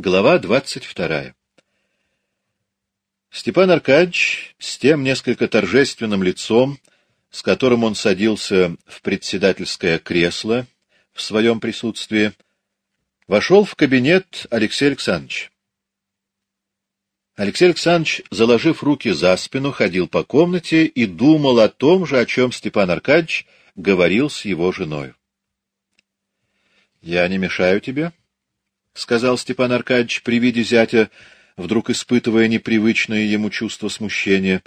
Глава двадцать вторая. Степан Аркадьевич с тем несколько торжественным лицом, с которым он садился в председательское кресло в своем присутствии, вошел в кабинет Алексея Александровича. Алексей Александрович, заложив руки за спину, ходил по комнате и думал о том же, о чем Степан Аркадьевич говорил с его женой. — Я не мешаю тебе? —— сказал Степан Аркадьевич при виде зятя, вдруг испытывая непривычное ему чувство смущения.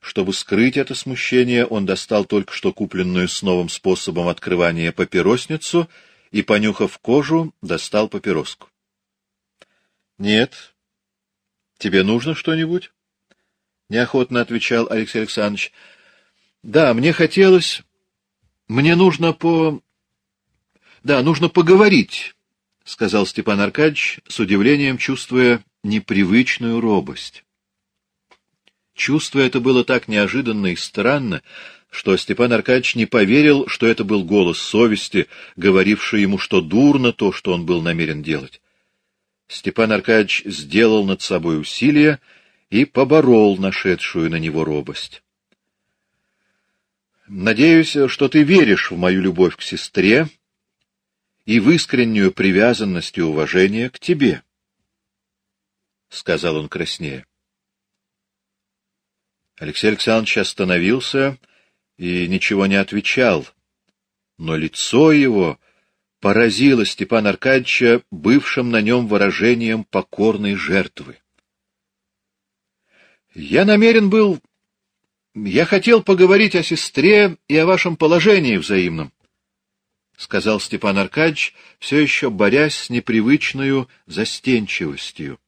Чтобы скрыть это смущение, он достал только что купленную с новым способом открывания папиросницу и, понюхав кожу, достал папироску. — Нет. — Тебе нужно что-нибудь? — неохотно отвечал Алексей Александрович. — Да, мне хотелось... Мне нужно по... Да, нужно поговорить — сказал Степан Аркадьевич, с удивлением чувствуя непривычную робость. Чувство это было так неожиданно и странно, что Степан Аркадьевич не поверил, что это был голос совести, говоривший ему, что дурно то, что он был намерен делать. Степан Аркадьевич сделал над собой усилие и поборол нашедшую на него робость. «Надеюсь, что ты веришь в мою любовь к сестре», и в искреннюю привязанность и уважение к тебе, — сказал он краснее. Алексей Александрович остановился и ничего не отвечал, но лицо его поразило Степана Аркадьевича бывшим на нем выражением покорной жертвы. Я намерен был... Я хотел поговорить о сестре и о вашем положении взаимном. — сказал Степан Аркадьевич, все еще борясь с непривычной застенчивостью.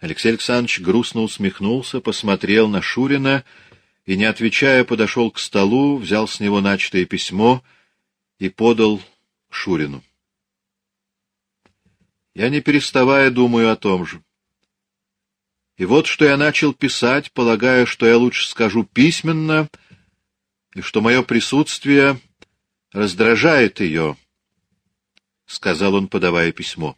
Алексей Александрович грустно усмехнулся, посмотрел на Шурина и, не отвечая, подошел к столу, взял с него начатое письмо и подал Шурину. Я, не переставая, думаю о том же. И вот что я начал писать, полагая, что я лучше скажу письменно, и что мое присутствие раздражает ее, — сказал он, подавая письмо.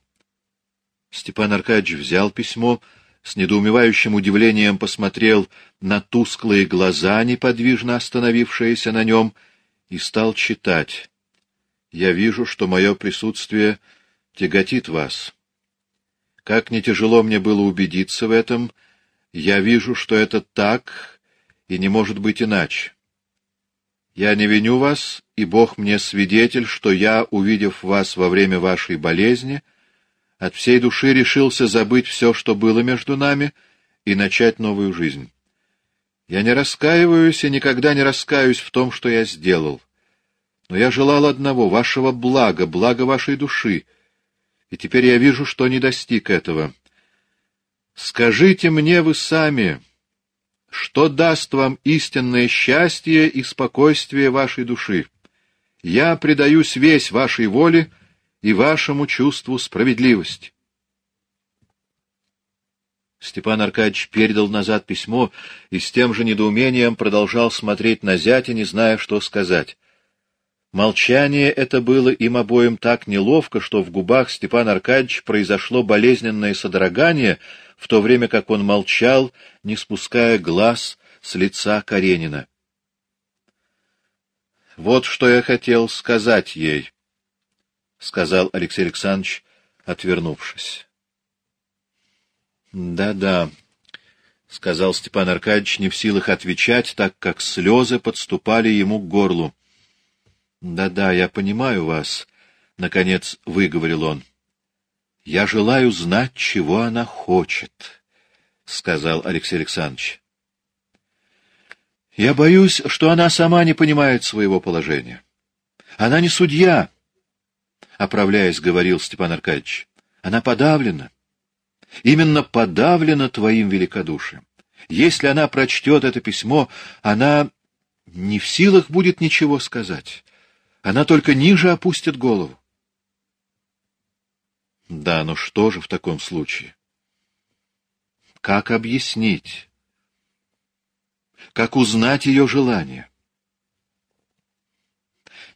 Степан Аркадьевич взял письмо, с недоумевающим удивлением посмотрел на тусклые глаза, неподвижно остановившиеся на нем, и стал читать. «Я вижу, что мое присутствие тяготит вас. Как не тяжело мне было убедиться в этом, я вижу, что это так и не может быть иначе. Я не виню вас, и Бог мне свидетель, что я, увидев вас во время вашей болезни, от всей души решился забыть все, что было между нами, и начать новую жизнь. Я не раскаиваюсь и никогда не раскаюсь в том, что я сделал. Но я желал одного — вашего блага, блага вашей души, и теперь я вижу, что не достиг этого. Скажите мне вы сами, что даст вам истинное счастье и спокойствие вашей души. Я предаюсь весь вашей воле и вашему чувству справедливости. Степан Аркадьевич передал назад письмо и с тем же недоумением продолжал смотреть на зятя, не зная, что сказать. Молчание это было им обоим так неловко, что в губах Степана Аркадьевича произошло болезненное содрогание, в то время как он молчал, не спуская глаз с лица Каренина. — Вот что я хотел сказать ей, — сказал Алексей Александрович, отвернувшись. «Да, — Да-да, — сказал Степан Аркадьевич, не в силах отвечать, так как слезы подступали ему к горлу. Да-да, я понимаю вас, — наконец выговорил он. — Я желаю знать, чего она хочет, — сказал Алексей Александрович. — Я боюсь, что она сама не понимает своего положения. Она не судья, — оправляясь, говорил Степан Аркадьевич. Она подавлена. Именно подавлена твоим великодушием. Если она прочтет это письмо, она не в силах будет ничего сказать. Она только ниже опустит голову. Да, но что же в таком случае? Как объяснить? Как узнать ее желание?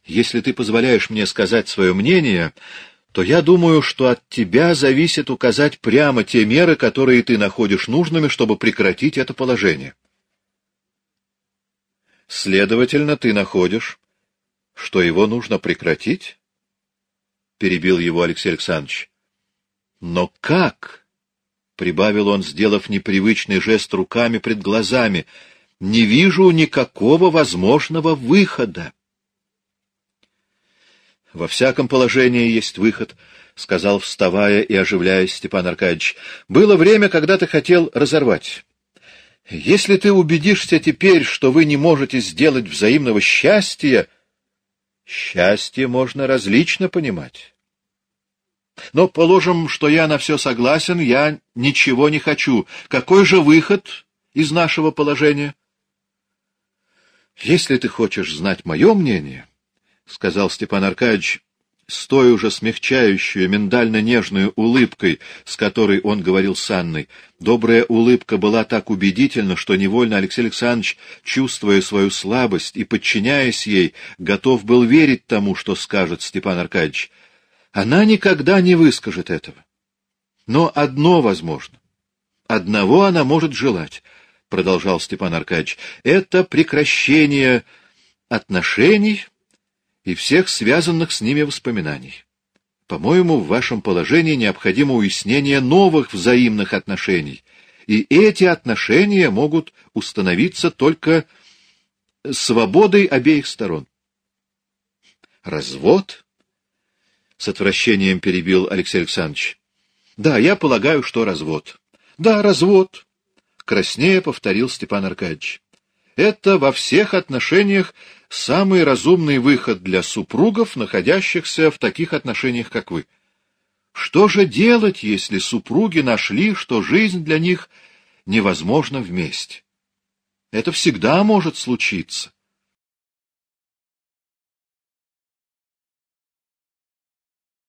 Если ты позволяешь мне сказать свое мнение, то я думаю, что от тебя зависит указать прямо те меры, которые ты находишь нужными, чтобы прекратить это положение. Следовательно, ты находишь, что его нужно прекратить? Перебил его Алексей Александрович. Но как? Прибавил он, сделав непривычный жест руками пред глазами. Не вижу никакого возможного выхода. Во всяком положении есть выход, — сказал, вставая и оживляясь Степан Аркадьевич. Было время, когда ты хотел разорвать. Если ты убедишься теперь, что вы не можете сделать взаимного счастья, счастье можно различно понимать. Но положим, что я на все согласен, я ничего не хочу. Какой же выход из нашего положения? Если ты хочешь знать мое мнение, — сказал Степан Аркадьевич, с той уже смягчающей, миндально-нежной улыбкой, с которой он говорил с Анной. Добрая улыбка была так убедительна, что невольно Алексей Александрович, чувствуя свою слабость и подчиняясь ей, готов был верить тому, что скажет Степан Аркадьевич. Она никогда не выскажет этого. Но одно возможно. Одного она может желать, — продолжал Степан Аркадьевич, — это прекращение отношений и всех связанных с ними воспоминаний. По-моему, в вашем положении необходимо уяснение новых взаимных отношений, и эти отношения могут установиться только свободой обеих сторон. Развод? С отвращением перебил Алексей Александрович. Да, я полагаю, что развод. Да, развод. Краснее повторил Степан Аркадьевич. Это во всех отношениях самый разумный выход для супругов, находящихся в таких отношениях, как вы. Что же делать, если супруги нашли, что жизнь для них невозможна вместе? Это всегда может случиться.